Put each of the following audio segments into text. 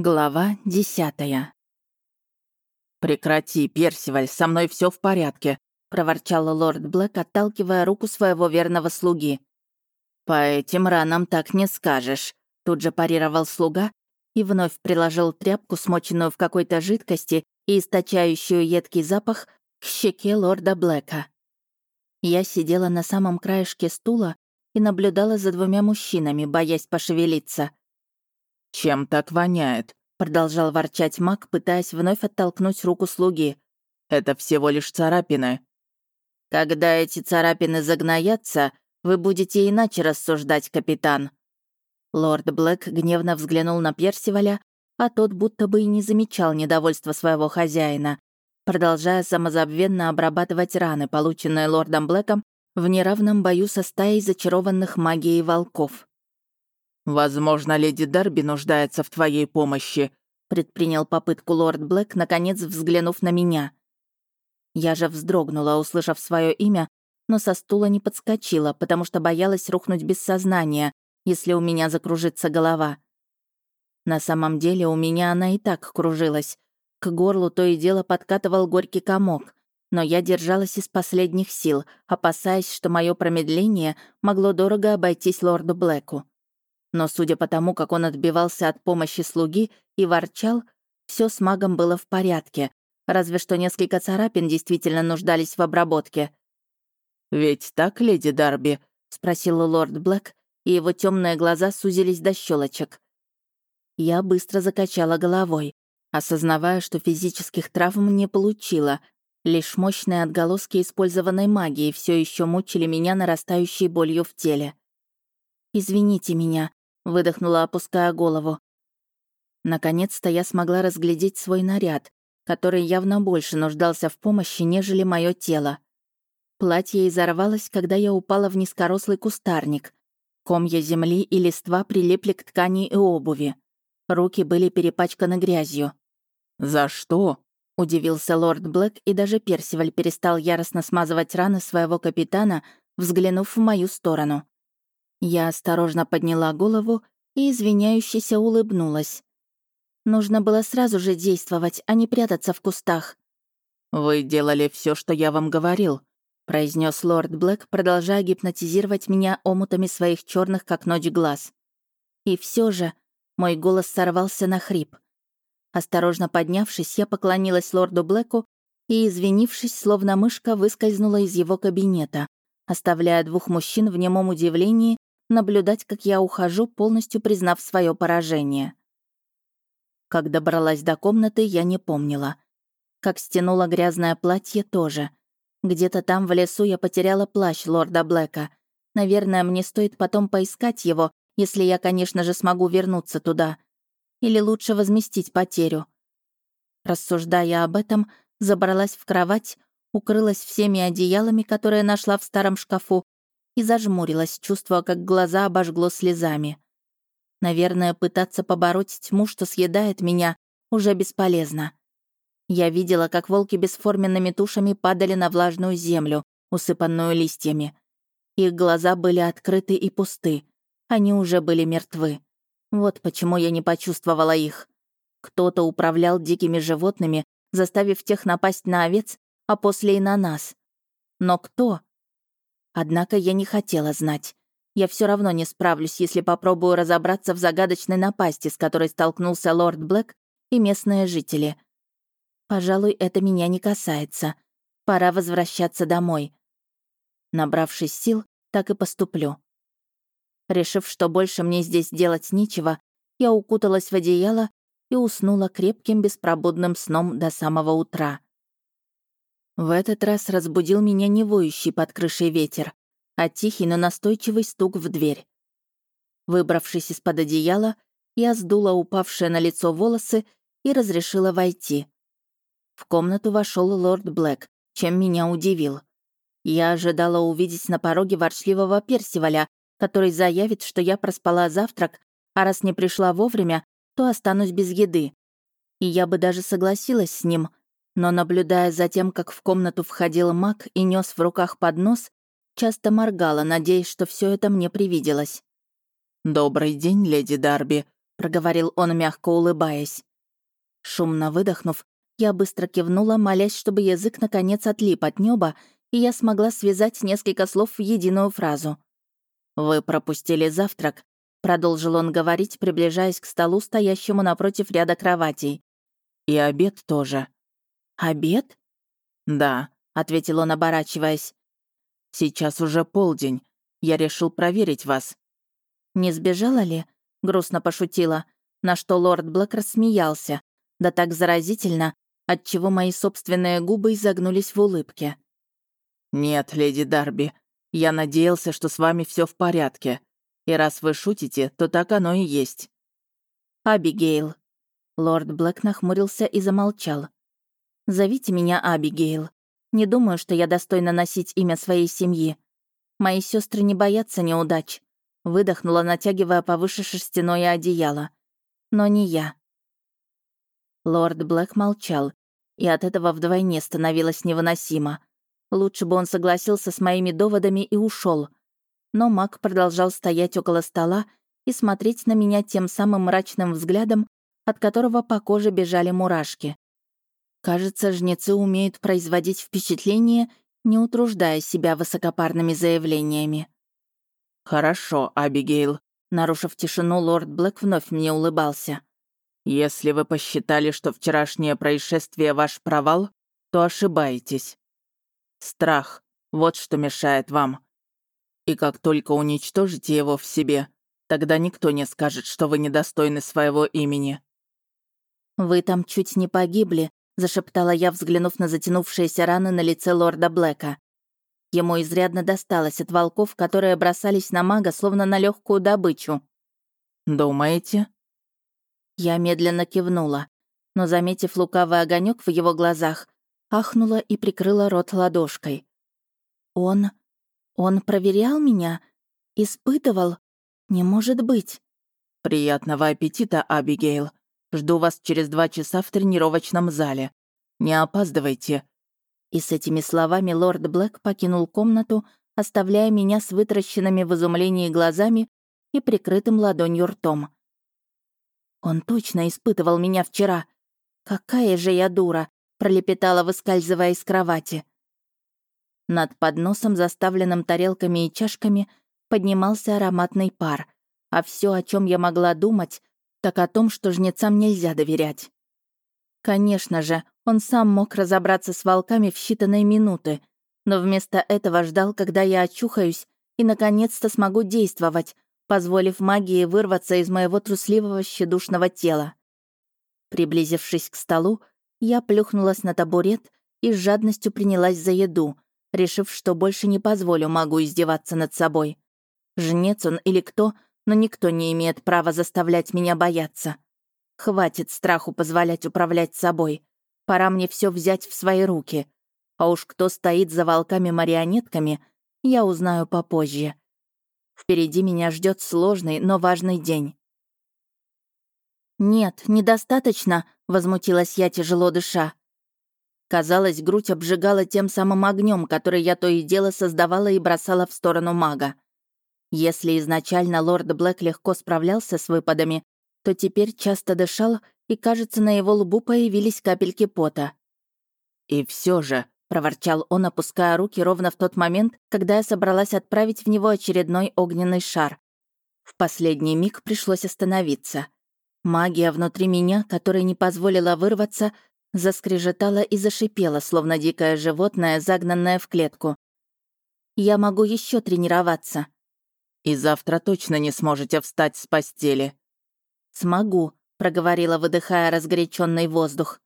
Глава десятая. «Прекрати, Персиваль, со мной все в порядке», — проворчал лорд Блэк, отталкивая руку своего верного слуги. «По этим ранам так не скажешь», — тут же парировал слуга и вновь приложил тряпку, смоченную в какой-то жидкости и источающую едкий запах, к щеке лорда Блэка. Я сидела на самом краешке стула и наблюдала за двумя мужчинами, боясь пошевелиться. «Чем так воняет?» — продолжал ворчать маг, пытаясь вновь оттолкнуть руку слуги. «Это всего лишь царапины». «Когда эти царапины загноятся, вы будете иначе рассуждать, капитан». Лорд Блэк гневно взглянул на Персиваля, а тот будто бы и не замечал недовольства своего хозяина, продолжая самозабвенно обрабатывать раны, полученные лордом Блэком в неравном бою со стаей зачарованных магией волков. «Возможно, леди Дарби нуждается в твоей помощи», предпринял попытку лорд Блэк, наконец взглянув на меня. Я же вздрогнула, услышав свое имя, но со стула не подскочила, потому что боялась рухнуть без сознания, если у меня закружится голова. На самом деле у меня она и так кружилась. К горлу то и дело подкатывал горький комок, но я держалась из последних сил, опасаясь, что мое промедление могло дорого обойтись лорду Блэку. Но судя по тому, как он отбивался от помощи слуги и ворчал, все с магом было в порядке, разве что несколько царапин действительно нуждались в обработке. «Ведь так, леди Дарби?» — спросил лорд Блэк, и его темные глаза сузились до щелочек. Я быстро закачала головой, осознавая, что физических травм не получила, лишь мощные отголоски использованной магии все еще мучили меня нарастающей болью в теле. «Извините меня», выдохнула, опуская голову. Наконец-то я смогла разглядеть свой наряд, который явно больше нуждался в помощи, нежели мое тело. Платье изорвалось, когда я упала в низкорослый кустарник. Комья земли и листва прилипли к ткани и обуви. Руки были перепачканы грязью. «За что?» — удивился лорд Блэк, и даже Персиваль перестал яростно смазывать раны своего капитана, взглянув в мою сторону. Я осторожно подняла голову и извиняющейся улыбнулась. Нужно было сразу же действовать, а не прятаться в кустах. «Вы делали все, что я вам говорил», — произнес лорд Блэк, продолжая гипнотизировать меня омутами своих черных как ночь глаз. И все же мой голос сорвался на хрип. Осторожно поднявшись, я поклонилась лорду Блэку и, извинившись, словно мышка, выскользнула из его кабинета, оставляя двух мужчин в немом удивлении наблюдать, как я ухожу, полностью признав свое поражение. Как добралась до комнаты, я не помнила. Как стянула грязное платье, тоже. Где-то там в лесу я потеряла плащ лорда Блэка. Наверное, мне стоит потом поискать его, если я, конечно же, смогу вернуться туда. Или лучше возместить потерю. Рассуждая об этом, забралась в кровать, укрылась всеми одеялами, которые нашла в старом шкафу, и зажмурилась, чувствуя, как глаза обожгло слезами. Наверное, пытаться побороть тьму, что съедает меня, уже бесполезно. Я видела, как волки бесформенными тушами падали на влажную землю, усыпанную листьями. Их глаза были открыты и пусты. Они уже были мертвы. Вот почему я не почувствовала их. Кто-то управлял дикими животными, заставив тех напасть на овец, а после и на нас. Но кто? Однако я не хотела знать. Я все равно не справлюсь, если попробую разобраться в загадочной напасти, с которой столкнулся лорд Блэк и местные жители. Пожалуй, это меня не касается. Пора возвращаться домой. Набравшись сил, так и поступлю. Решив, что больше мне здесь делать нечего, я укуталась в одеяло и уснула крепким беспробудным сном до самого утра. В этот раз разбудил меня не воющий под крышей ветер, а тихий, но настойчивый стук в дверь. Выбравшись из-под одеяла, я сдула упавшие на лицо волосы и разрешила войти. В комнату вошел лорд Блэк, чем меня удивил. Я ожидала увидеть на пороге ворчливого Персиваля, который заявит, что я проспала завтрак, а раз не пришла вовремя, то останусь без еды. И я бы даже согласилась с ним, но, наблюдая за тем, как в комнату входил маг и нес в руках поднос, часто моргала, надеясь, что все это мне привиделось. «Добрый день, леди Дарби», проговорил он, мягко улыбаясь. Шумно выдохнув, я быстро кивнула, молясь, чтобы язык наконец отлип от неба, и я смогла связать несколько слов в единую фразу. «Вы пропустили завтрак», — продолжил он говорить, приближаясь к столу, стоящему напротив ряда кроватей. «И обед тоже». «Обед?» «Да», — ответил он, оборачиваясь. «Сейчас уже полдень. Я решил проверить вас». «Не сбежала ли?» — грустно пошутила, на что лорд Блэк рассмеялся, да так заразительно, отчего мои собственные губы изогнулись в улыбке. «Нет, леди Дарби, я надеялся, что с вами все в порядке. И раз вы шутите, то так оно и есть». «Абигейл». Лорд Блэк нахмурился и замолчал. «Зовите меня Абигейл. Не думаю, что я достойна носить имя своей семьи. Мои сестры не боятся неудач». Выдохнула, натягивая повыше шерстяное одеяло. «Но не я». Лорд Блэк молчал, и от этого вдвойне становилось невыносимо. Лучше бы он согласился с моими доводами и ушел. Но маг продолжал стоять около стола и смотреть на меня тем самым мрачным взглядом, от которого по коже бежали мурашки. Кажется, жнецы умеют производить впечатление, не утруждая себя высокопарными заявлениями. «Хорошо, Абигейл», — нарушив тишину, лорд Блэк вновь мне улыбался. Если вы посчитали, что вчерашнее происшествие ваш провал, то ошибаетесь. Страх — вот что мешает вам. И как только уничтожите его в себе, тогда никто не скажет, что вы недостойны своего имени. «Вы там чуть не погибли», — зашептала я, взглянув на затянувшиеся раны на лице лорда Блэка. Ему изрядно досталось от волков, которые бросались на мага, словно на легкую добычу. «Думаете?» Я медленно кивнула, но, заметив лукавый огонек в его глазах, ахнула и прикрыла рот ладошкой. «Он... он проверял меня? Испытывал? Не может быть!» «Приятного аппетита, Абигейл. Жду вас через два часа в тренировочном зале. Не опаздывайте». И с этими словами лорд Блэк покинул комнату, оставляя меня с вытращенными в изумлении глазами и прикрытым ладонью ртом. Он точно испытывал меня вчера. Какая же я дура, пролепетала, выскальзывая из кровати. Над подносом, заставленным тарелками и чашками, поднимался ароматный пар. А все, о чем я могла думать, так о том, что жнецам нельзя доверять. Конечно же, он сам мог разобраться с волками в считанные минуты, но вместо этого ждал, когда я очухаюсь и наконец-то смогу действовать, позволив магии вырваться из моего трусливого щедушного тела. Приблизившись к столу, я плюхнулась на табурет и с жадностью принялась за еду, решив, что больше не позволю магу издеваться над собой. Жнец он или кто, но никто не имеет права заставлять меня бояться. Хватит страху позволять управлять собой. Пора мне все взять в свои руки. А уж кто стоит за волками-марионетками, я узнаю попозже. Впереди меня ждет сложный, но важный день. «Нет, недостаточно», — возмутилась я, тяжело дыша. Казалось, грудь обжигала тем самым огнем, который я то и дело создавала и бросала в сторону мага. Если изначально лорд Блэк легко справлялся с выпадами, то теперь часто дышал, и, кажется, на его лбу появились капельки пота. «И все же», — проворчал он, опуская руки ровно в тот момент, когда я собралась отправить в него очередной огненный шар. В последний миг пришлось остановиться. Магия внутри меня, которая не позволила вырваться, заскрежетала и зашипела, словно дикое животное, загнанное в клетку. «Я могу еще тренироваться». «И завтра точно не сможете встать с постели». «Смогу», — проговорила, выдыхая разгоряченный воздух.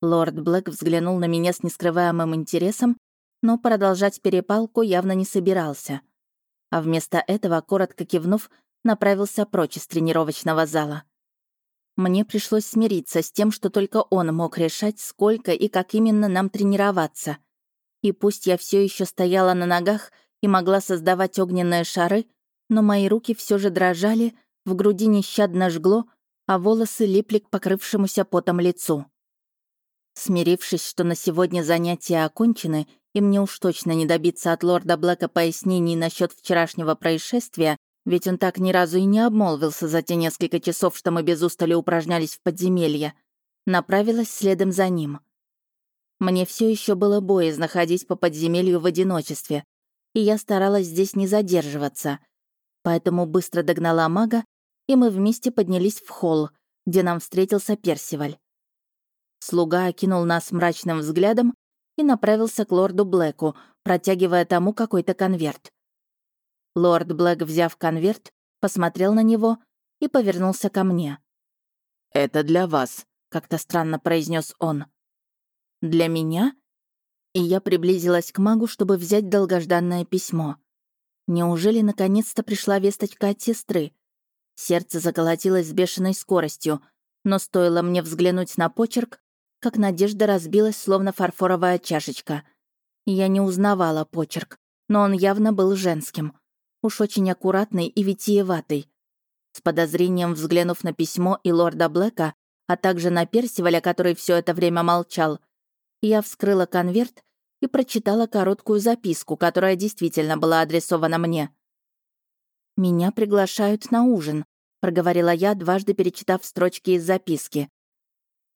Лорд Блэк взглянул на меня с нескрываемым интересом, но продолжать перепалку явно не собирался. А вместо этого, коротко кивнув, направился прочь из тренировочного зала. Мне пришлось смириться с тем, что только он мог решать, сколько и как именно нам тренироваться. И пусть я все еще стояла на ногах и могла создавать огненные шары, но мои руки все же дрожали, в груди нещадно жгло, а волосы липли к покрывшемуся потом лицу. Смирившись, что на сегодня занятия окончены, и мне уж точно не добиться от лорда Блэка пояснений насчет вчерашнего происшествия, ведь он так ни разу и не обмолвился за те несколько часов, что мы без устали упражнялись в подземелье, направилась следом за ним. Мне все еще было боязно ходить по подземелью в одиночестве, и я старалась здесь не задерживаться. Поэтому быстро догнала мага, и мы вместе поднялись в холл, где нам встретился Персиваль. Слуга окинул нас мрачным взглядом и направился к лорду Блэку, протягивая тому какой-то конверт. Лорд Блэк, взяв конверт, посмотрел на него и повернулся ко мне. «Это для вас», — как-то странно произнес он. «Для меня?» И я приблизилась к магу, чтобы взять долгожданное письмо. Неужели наконец-то пришла весточка от сестры? Сердце заколотилось с бешеной скоростью, но стоило мне взглянуть на почерк, как надежда разбилась, словно фарфоровая чашечка. Я не узнавала почерк, но он явно был женским. Уж очень аккуратный и витиеватый. С подозрением взглянув на письмо и лорда Блэка, а также на Персиваля, который все это время молчал, я вскрыла конверт и прочитала короткую записку, которая действительно была адресована мне. «Меня приглашают на ужин», — проговорила я, дважды перечитав строчки из записки.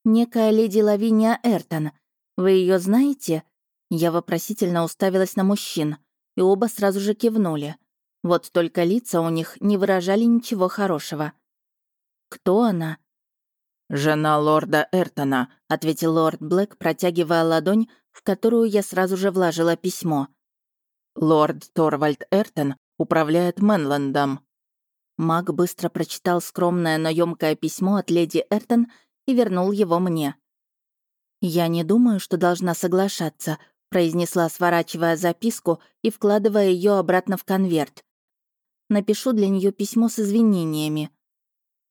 «Некая леди Лавиния Эртон. Вы ее знаете?» Я вопросительно уставилась на мужчин, и оба сразу же кивнули. Вот только лица у них не выражали ничего хорошего. «Кто она?» «Жена лорда Эртона», — ответил лорд Блэк, протягивая ладонь, в которую я сразу же вложила письмо. «Лорд Торвальд Эртон управляет Мэнлендом». Маг быстро прочитал скромное, но ёмкое письмо от леди Эртон и вернул его мне. «Я не думаю, что должна соглашаться», — произнесла, сворачивая записку и вкладывая ее обратно в конверт. «Напишу для нее письмо с извинениями».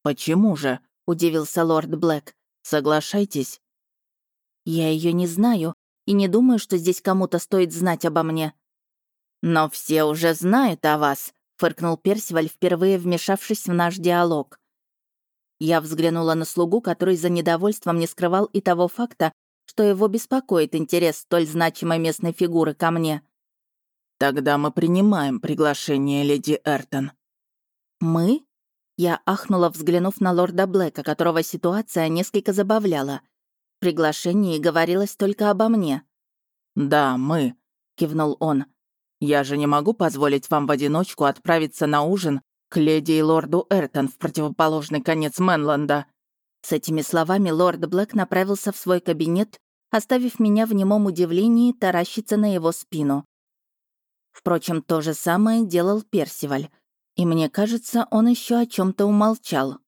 «Почему же?» — удивился лорд Блэк. «Соглашайтесь». «Я ее не знаю и не думаю, что здесь кому-то стоит знать обо мне». «Но все уже знают о вас», — фыркнул Персиваль, впервые вмешавшись в наш диалог. Я взглянула на слугу, который за недовольством не скрывал и того факта, что его беспокоит интерес столь значимой местной фигуры ко мне. «Тогда мы принимаем приглашение леди Эртон». «Мы?» Я ахнула, взглянув на лорда Блэка, которого ситуация несколько забавляла. Приглашении говорилось только обо мне. «Да, мы», — кивнул он. «Я же не могу позволить вам в одиночку отправиться на ужин к леди и лорду Эртон в противоположный конец Мэнленда». С этими словами лорд Блэк направился в свой кабинет, оставив меня в немом удивлении таращиться на его спину. Впрочем, то же самое делал Персиваль. И мне кажется, он еще о чем то умолчал.